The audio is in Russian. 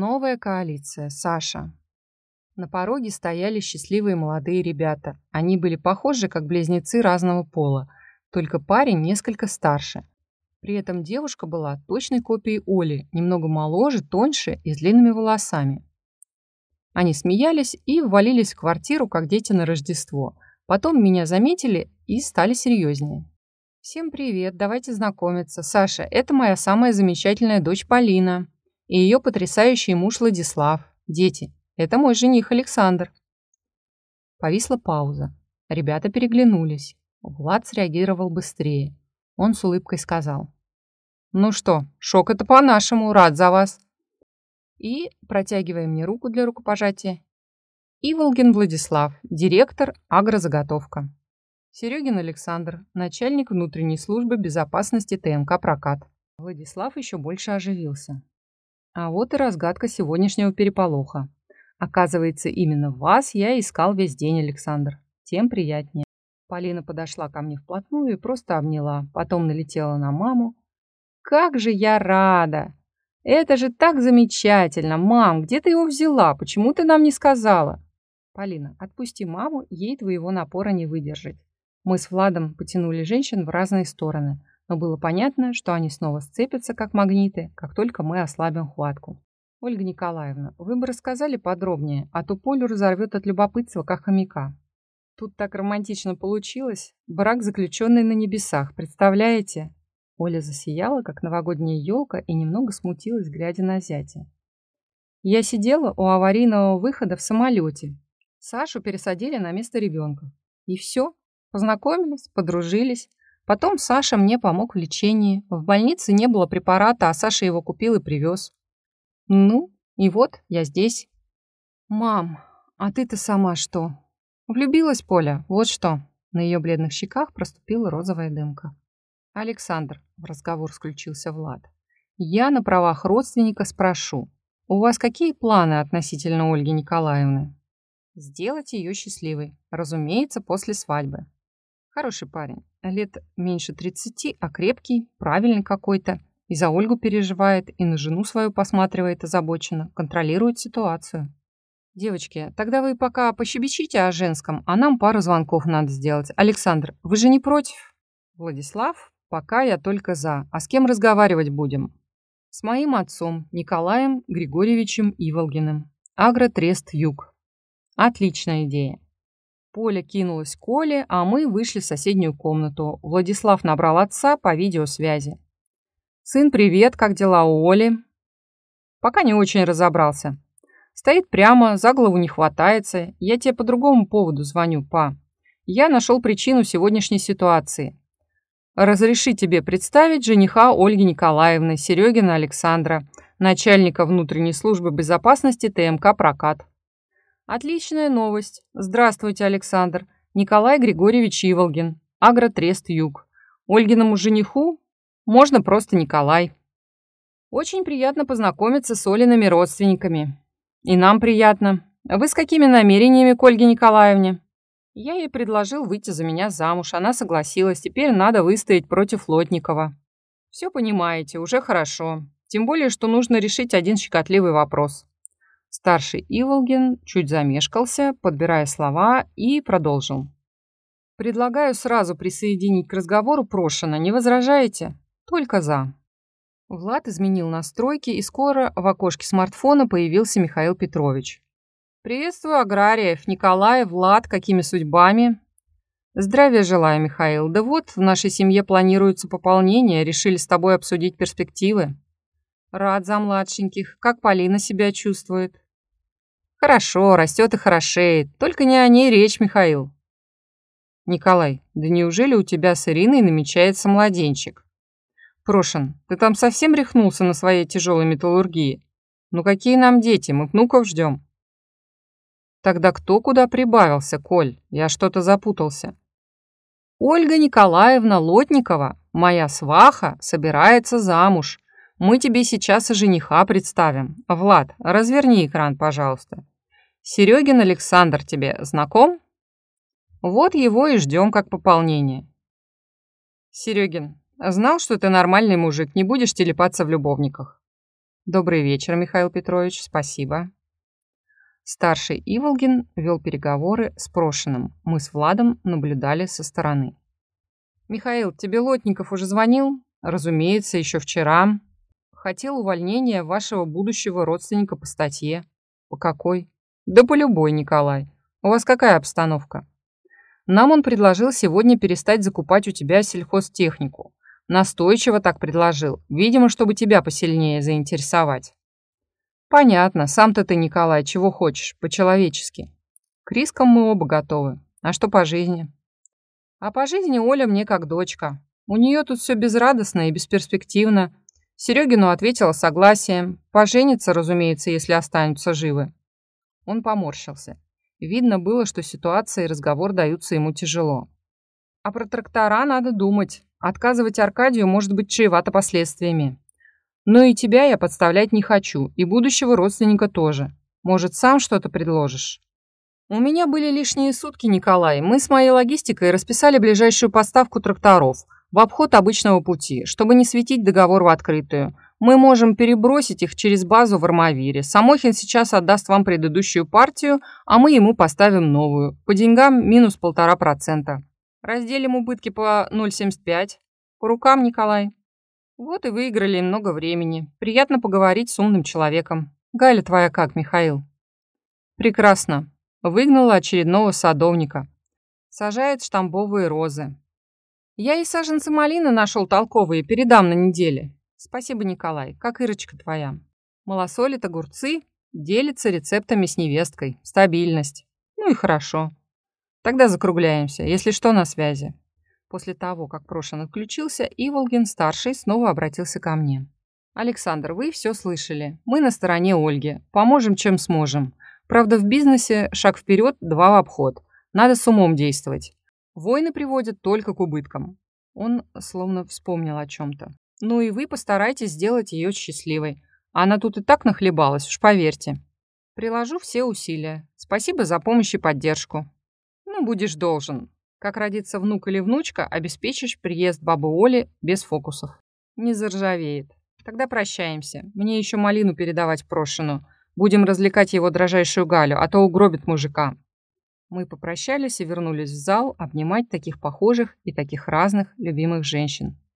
Новая коалиция. Саша. На пороге стояли счастливые молодые ребята. Они были похожи, как близнецы разного пола, только парень несколько старше. При этом девушка была точной копией Оли, немного моложе, тоньше и с длинными волосами. Они смеялись и ввалились в квартиру, как дети на Рождество. Потом меня заметили и стали серьезнее. «Всем привет, давайте знакомиться. Саша, это моя самая замечательная дочь Полина и ее потрясающий муж Владислав. Дети, это мой жених Александр. Повисла пауза. Ребята переглянулись. Влад среагировал быстрее. Он с улыбкой сказал. «Ну что, шок это по-нашему, рад за вас». И, протягивая мне руку для рукопожатия, Иволгин Владислав, директор агрозаготовка. Серегин Александр, начальник внутренней службы безопасности ТМК «Прокат». Владислав еще больше оживился. А вот и разгадка сегодняшнего переполоха. Оказывается, именно вас я искал весь день, Александр. Тем приятнее. Полина подошла ко мне вплотную и просто обняла. Потом налетела на маму. Как же я рада! Это же так замечательно! Мам, где ты его взяла? Почему ты нам не сказала? Полина, отпусти маму, ей твоего напора не выдержать. Мы с Владом потянули женщин в разные стороны но было понятно, что они снова сцепятся, как магниты, как только мы ослабим хватку. Ольга Николаевна, вы бы рассказали подробнее, а то Полю разорвет от любопытства, как хомяка. Тут так романтично получилось. Брак, заключенный на небесах, представляете? Оля засияла, как новогодняя елка, и немного смутилась, глядя на зятя. Я сидела у аварийного выхода в самолете. Сашу пересадили на место ребенка. И все. Познакомились, подружились. Потом Саша мне помог в лечении. В больнице не было препарата, а Саша его купил и привез. Ну, и вот я здесь. Мам, а ты-то сама что? Влюбилась Поля, вот что. На ее бледных щеках проступила розовая дымка. Александр, в разговор включился Влад. Я на правах родственника спрошу. У вас какие планы относительно Ольги Николаевны? Сделать ее счастливой, разумеется, после свадьбы. Хороший парень, лет меньше 30, а крепкий, правильный какой-то. И за Ольгу переживает, и на жену свою посматривает озабоченно, контролирует ситуацию. Девочки, тогда вы пока пощебечите о женском, а нам пару звонков надо сделать. Александр, вы же не против? Владислав, пока я только за. А с кем разговаривать будем? С моим отцом, Николаем Григорьевичем Иволгиным. Агротрест Юг. Отличная идея. Поля кинулась к Коле, а мы вышли в соседнюю комнату. Владислав набрал отца по видеосвязи. «Сын, привет, как дела у Оли?» «Пока не очень разобрался. Стоит прямо, за голову не хватается. Я тебе по другому поводу звоню, па. Я нашел причину сегодняшней ситуации. Разреши тебе представить жениха Ольги Николаевны, Серегина Александра, начальника внутренней службы безопасности ТМК «Прокат». Отличная новость. Здравствуйте, Александр. Николай Григорьевич Иволгин. Агротрест Юг. Ольгиному жениху можно просто Николай. Очень приятно познакомиться с Олиными родственниками. И нам приятно. Вы с какими намерениями к Ольге Николаевне? Я ей предложил выйти за меня замуж. Она согласилась. Теперь надо выстоять против Лотникова. Все понимаете, уже хорошо. Тем более, что нужно решить один щекотливый вопрос. Старший Иволгин чуть замешкался, подбирая слова, и продолжил. «Предлагаю сразу присоединить к разговору Прошина. Не возражаете? Только за». Влад изменил настройки, и скоро в окошке смартфона появился Михаил Петрович. «Приветствую аграриев. Николай, Влад, какими судьбами?» «Здравия желаю, Михаил. Да вот, в нашей семье планируется пополнение. Решили с тобой обсудить перспективы». Рад за младшеньких. Как Полина себя чувствует? Хорошо, растет и хорошеет. Только не о ней речь, Михаил. Николай, да неужели у тебя с Ириной намечается младенчик? Прошин, ты там совсем рехнулся на своей тяжелой металлургии? Ну какие нам дети, мы внуков ждем. Тогда кто куда прибавился, Коль? Я что-то запутался. Ольга Николаевна Лотникова, моя сваха, собирается замуж. Мы тебе сейчас и жениха представим. Влад, разверни экран, пожалуйста. Серегин Александр тебе знаком? Вот его и ждем как пополнение. Серегин, знал, что ты нормальный мужик, не будешь телепаться в любовниках. Добрый вечер, Михаил Петрович, спасибо. Старший Иволгин вел переговоры с Прошиным. Мы с Владом наблюдали со стороны. «Михаил, тебе Лотников уже звонил?» «Разумеется, еще вчера. Хотел увольнения вашего будущего родственника по статье». «По какой?» «Да по любой, Николай. У вас какая обстановка?» «Нам он предложил сегодня перестать закупать у тебя сельхозтехнику. Настойчиво так предложил, видимо, чтобы тебя посильнее заинтересовать». «Понятно. Сам-то ты, Николай, чего хочешь, по-человечески. К рискам мы оба готовы. А что по жизни?» «А по жизни Оля мне как дочка. У нее тут все безрадостно и бесперспективно. Серегину ответила согласием. Поженится, разумеется, если останутся живы». Он поморщился. Видно было, что ситуация и разговор даются ему тяжело. А про трактора надо думать. Отказывать Аркадию может быть чревато последствиями. Но и тебя я подставлять не хочу, и будущего родственника тоже. Может, сам что-то предложишь? У меня были лишние сутки, Николай. Мы с моей логистикой расписали ближайшую поставку тракторов в обход обычного пути, чтобы не светить договор в открытую. Мы можем перебросить их через базу в Армавире. Самохин сейчас отдаст вам предыдущую партию, а мы ему поставим новую. По деньгам минус полтора процента. Разделим убытки по 0,75. По рукам, Николай. Вот и выиграли много времени. Приятно поговорить с умным человеком. Галя твоя как, Михаил? Прекрасно. Выгнала очередного садовника. Сажает штамбовые розы. Я и саженцы малины нашел толковые, передам на неделе. Спасибо, Николай. Как Ирочка твоя? Малосолит огурцы, делится рецептами с невесткой. Стабильность. Ну и хорошо. Тогда закругляемся. Если что, на связи. После того, как Прошин отключился, Иволгин-старший снова обратился ко мне. «Александр, вы все слышали. Мы на стороне Ольги. Поможем, чем сможем. Правда, в бизнесе шаг вперед, два в обход. Надо с умом действовать. Войны приводят только к убыткам». Он словно вспомнил о чем-то. «Ну и вы постарайтесь сделать ее счастливой. Она тут и так нахлебалась, уж поверьте. Приложу все усилия. Спасибо за помощь и поддержку. Ну, будешь должен. Как родится внук или внучка, обеспечишь приезд бабы Оли без фокусов. Не заржавеет. Тогда прощаемся. Мне еще малину передавать Прошину. Будем развлекать его дрожайшую Галю, а то угробит мужика. Мы попрощались и вернулись в зал обнимать таких похожих и таких разных любимых женщин.